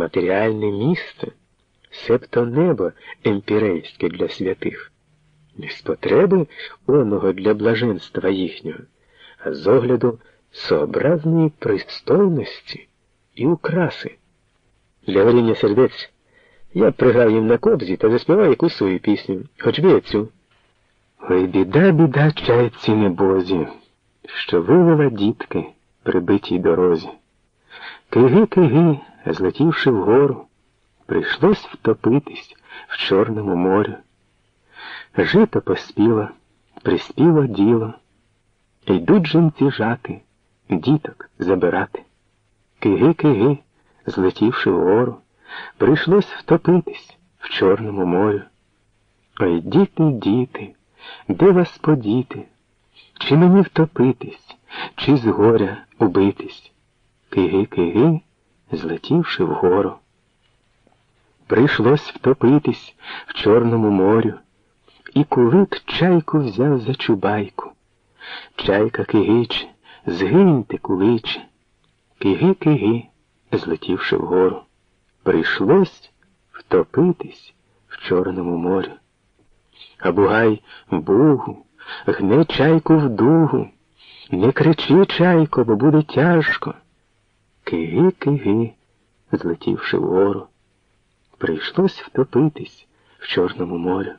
матеріальне місце, себто небо емпірейське для святих, не з потреби оного для блаженства їхнього, а з огляду сообразної пристойності і украси. Для горіння сердець я б приграв їм на кобзі та заспівав якусь свою пісню, хоч би цю. Ой, біда, біда, чайці небозі, що вивела дітки при битій дорозі. Киги, киги, злетівши вгору, прийшлось втопитись в Чорному морю. Жито поспіло, приспіло діло, йдуть жінці жати, діток забирати. Киги, киги, злетівши вгору, прийшлось втопитись в Чорному морю. Ой, діти, діти, де вас подіти? Чи мені втопитись, чи з горя убитись? Киги, киги, злетівши вгору. Прийшлось втопитись в Чорному морю, і кулик чайку взяв за чубайку. Чайка кигиче, згиньте, куличе. Киги, киги, злетівши вгору. Прийшлось втопитись в Чорному морі. А бугай бугу, гне чайку в дугу. Не кричи, чайко, бо буде тяжко. Киги, киги, злетівши вгору. Прийшлось втопитись в Чорному морю.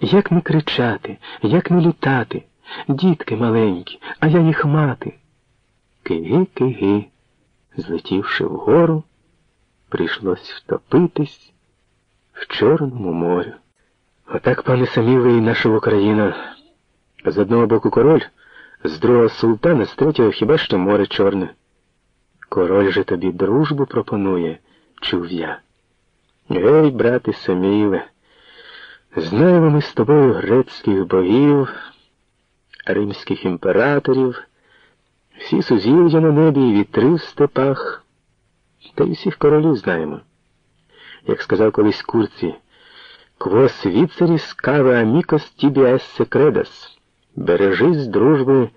Як не кричати, як не літати, дітки маленькі, а я їх мати. Киги, киги, злетівши вгору, прийшлось втопитись в Чорному морю. Отак, пане Саміле, і наша Україна. З одного боку король, з другого султана, з третього хіба що море чорне. Король же тобі дружбу пропонує, чув я. Гей, брате Саміле, знаємо ми з тобою грецьких богів, римських імператорів, всі сузір'я на небі і вітри в степах, та й всіх королів знаємо. Як сказав колись курці, Квос віцеріс каве амікос тібі esse кредас. Бережись дружби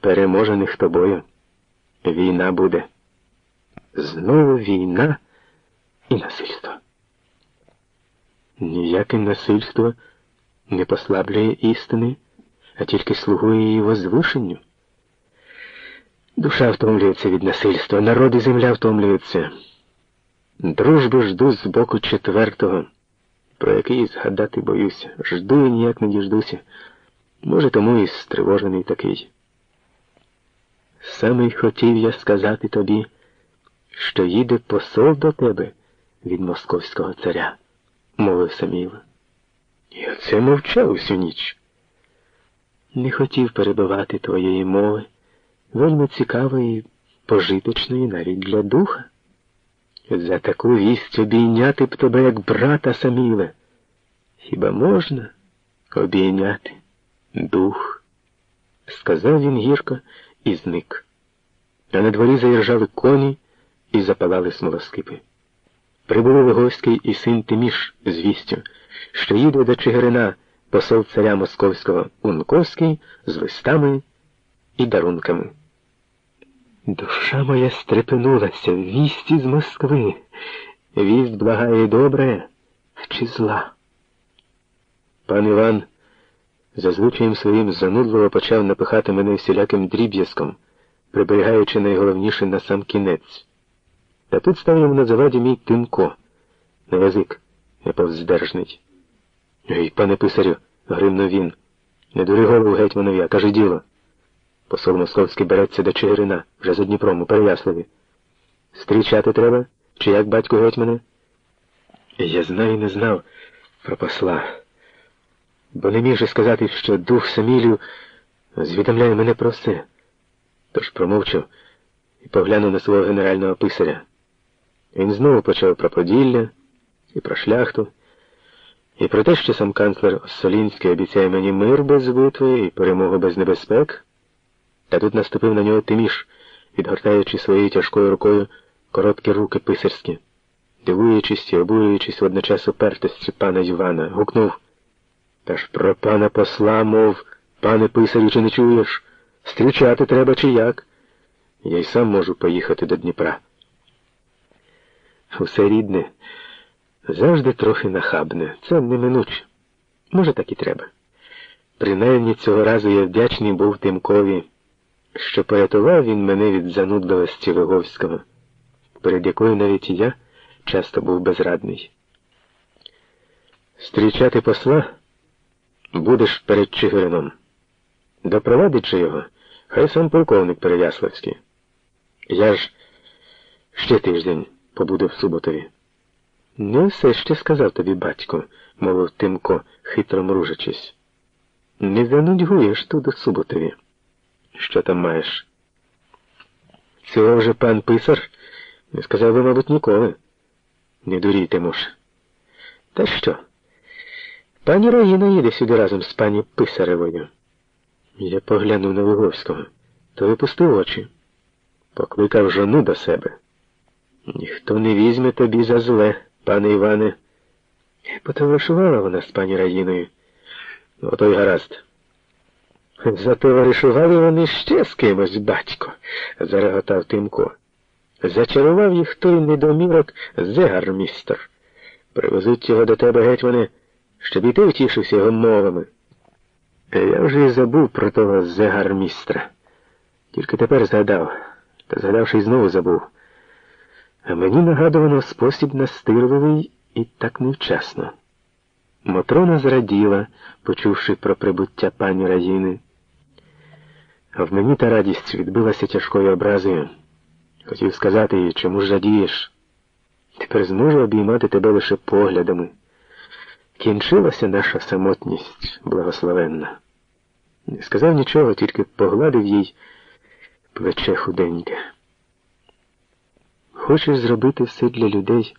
переможених тобою. Війна буде. Знову війна і насильство. Ніяке насильство не послаблює істини, а тільки слугує її возвишенню. Душа втомлюється від насильства, народ і земля втомлюються. Дружби жду з боку четвертого, про який згадати боюся. Жду і ніяк не діждуся. Може, тому і стривожений такий. Саме й хотів я сказати тобі, що їде посол до тебе від московського царя, мовив Саміла. Я це мовчав усю ніч. Не хотів перебивати твоєї мови, вельми цікавої, пожиточної навіть для духа. За таку вість обійняти б тебе, як брата Саміле. Хіба можна обійняти дух? сказав він гірко і зник. А на дворі заіржали коні і запалали смолоскипи. Прибули Вигойський і син Тиміш з вістю, що їде до Чигирина посол царя Московського Унковський з листами і дарунками. Душа моя стрепенулася, вісті з Москви. Вість благає добре чи зла. Пан Іван зазвичаєм своїм занудливо почав напихати мене всіляким дріб'язком, приберігаючи найголовніше на сам кінець. Та тут став йому на заваді мій тимко, на язик неповздержний. Ей, пане писарю, гримнув він, не дури голову гетьманові, а кажи діло. Посол Московський береться до Чигирина, вже за Дніпром, у Переяславі. Стрічати треба, чи як батько гетьмане? Я знаю і не знав про посла, бо не міг же сказати, що дух Самілів звідомляє мене про все. Тож промовчав і поглянув на свого генерального писаря. Він знову почав про Поділля і про шляхту, і про те, що сам канцлер Солінський обіцяє мені мир без битви і перемогу без небезпек. Та тут наступив на нього Тиміш, відгортаючи своєю тяжкою рукою короткі руки писарські, дивуючись і обурюючись водночас упертості пана Івана, гукнув Та ж про пана посла, мов, пане писарю, чи не чуєш? Стрічати треба чи як? Я й сам можу поїхати до Дніпра. Усе рідне, завжди трохи нахабне. Це неминуче. Може, так і треба. Принаймні цього разу я вдячний був Тимкові, що порятував він мене від занудливості Виговського, перед якою навіть я часто був безрадний. Стрічати посла будеш перед Чигирином. Допровадить же його, хай сам полковник Переяславський. Я ж ще тиждень побуду в Суботові. Не все ще сказав тобі, батько, мовив Тимко, хитро мружачись. Не занудьгуєш тут у Суботові. Що там маєш? Цього вже пан писар не сказав би, мабуть, ніколи. Не дурійте, муж. Та що? Пані Раїна їде сюди разом з пані Писаревою. Я поглянув на Виговського, то випустив очі, покликав жону до себе. Ніхто не візьме тобі за зле, пане Іване. Потоваришувала вона з пані Раїною. Ото й гаразд. Затоваришували вони ще з кимось, батько, зареготав Тимко. Зачарував їх той недомірок зегармістер. Привезуть його до тебе гетьмане, щоб і ти втішився його мовами. Я вже й забув про того зегармістра. Тільки тепер згадав, та згадавши, й знову забув. А мені нагадувано спосіб настирливий і так невчасно. Мотрона зраділа, почувши про прибуття пані Раїни. А в мені та радість відбилася тяжкою образою. Хотів сказати їй, чому ж радієш. Тепер зможу обіймати тебе лише поглядами. Кінчилася наша самотність благословенна. Не сказав нічого, тільки погладив їй плече худеньке. Хочеш зробити все для людей?